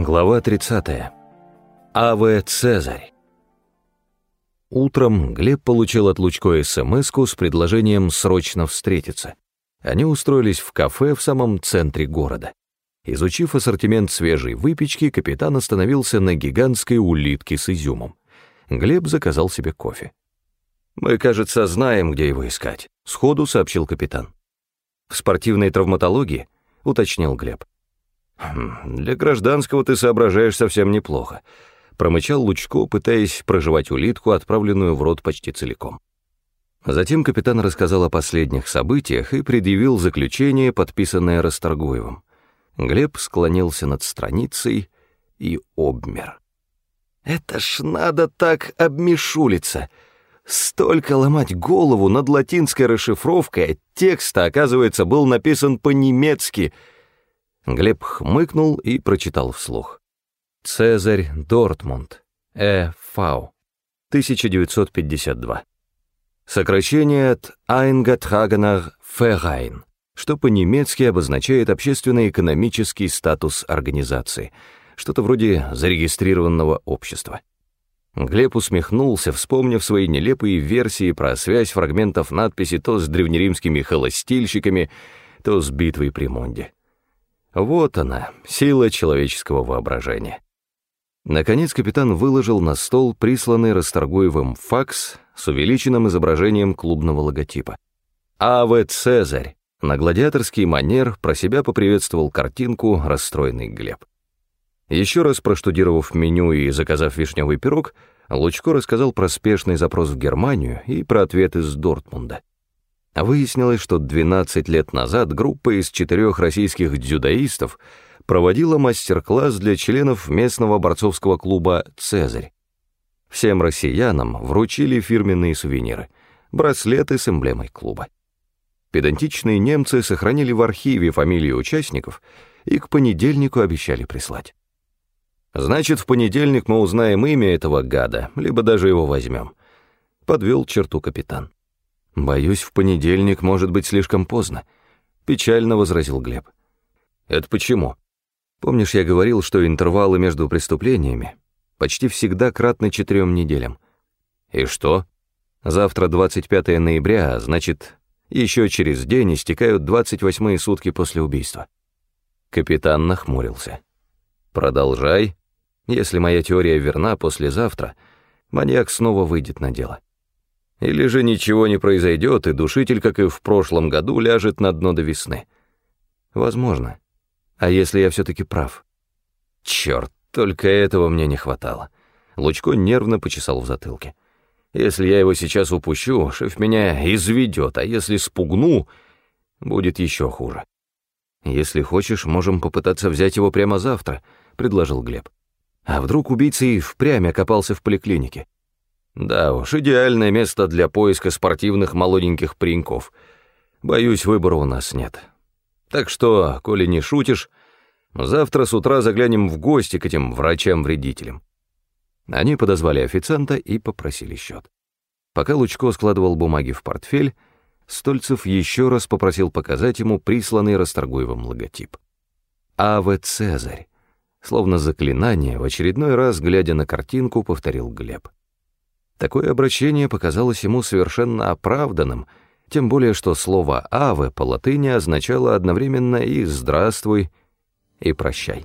Глава 30. А.В. Цезарь. Утром Глеб получил от Лучко смс с предложением срочно встретиться. Они устроились в кафе в самом центре города. Изучив ассортимент свежей выпечки, капитан остановился на гигантской улитке с изюмом. Глеб заказал себе кофе. «Мы, кажется, знаем, где его искать», — сходу сообщил капитан. «В спортивной травматологии?» — уточнил Глеб. «Хм, «Для гражданского ты соображаешь совсем неплохо», — промычал Лучко, пытаясь проживать улитку, отправленную в рот почти целиком. Затем капитан рассказал о последних событиях и предъявил заключение, подписанное Расторгуевым. Глеб склонился над страницей и обмер. «Это ж надо так обмешулиться!» Столько ломать голову над латинской расшифровкой, а текста, оказывается, был написан по-немецки — Глеб хмыкнул и прочитал вслух. Цезарь Дортмунд, Э. Фау, 1952. Сокращение от Eingetragener Verein, что по-немецки обозначает общественно-экономический статус организации, что-то вроде зарегистрированного общества. Глеб усмехнулся, вспомнив свои нелепые версии про связь фрагментов надписи то с древнеримскими холостильщиками, то с битвой при Монде. Вот она, сила человеческого воображения. Наконец капитан выложил на стол присланный Расторгуевым факс с увеличенным изображением клубного логотипа. «А.В. Цезарь!» На гладиаторский манер про себя поприветствовал картинку расстроенный Глеб. Еще раз проштудировав меню и заказав вишневый пирог, Лучко рассказал про спешный запрос в Германию и про ответ из Дортмунда. Выяснилось, что 12 лет назад группа из четырех российских дзюдоистов проводила мастер-класс для членов местного борцовского клуба «Цезарь». Всем россиянам вручили фирменные сувениры — браслеты с эмблемой клуба. Педантичные немцы сохранили в архиве фамилии участников и к понедельнику обещали прислать. «Значит, в понедельник мы узнаем имя этого гада, либо даже его возьмем», — подвел черту капитан. «Боюсь, в понедельник может быть слишком поздно», — печально возразил Глеб. «Это почему?» «Помнишь, я говорил, что интервалы между преступлениями почти всегда кратны четырем неделям?» «И что?» «Завтра 25 ноября, а значит, еще через день истекают 28 сутки после убийства». Капитан нахмурился. «Продолжай. Если моя теория верна, послезавтра маньяк снова выйдет на дело». Или же ничего не произойдет, и душитель, как и в прошлом году, ляжет на дно до весны. Возможно. А если я все-таки прав? Черт, только этого мне не хватало. Лучко нервно почесал в затылке. Если я его сейчас упущу, шеф меня изведет, а если спугну, будет еще хуже. Если хочешь, можем попытаться взять его прямо завтра, предложил Глеб. А вдруг убийца и впрямь окопался в поликлинике? Да уж, идеальное место для поиска спортивных молоденьких пареньков. Боюсь, выбора у нас нет. Так что, коли не шутишь, завтра с утра заглянем в гости к этим врачам-вредителям. Они подозвали официанта и попросили счет. Пока Лучко складывал бумаги в портфель, Стольцев еще раз попросил показать ему присланный Расторгуевым логотип. «А.В. Цезарь», словно заклинание, в очередной раз, глядя на картинку, повторил Глеб. Такое обращение показалось ему совершенно оправданным, тем более что слово «аве» по латыни означало одновременно и «здравствуй», и «прощай».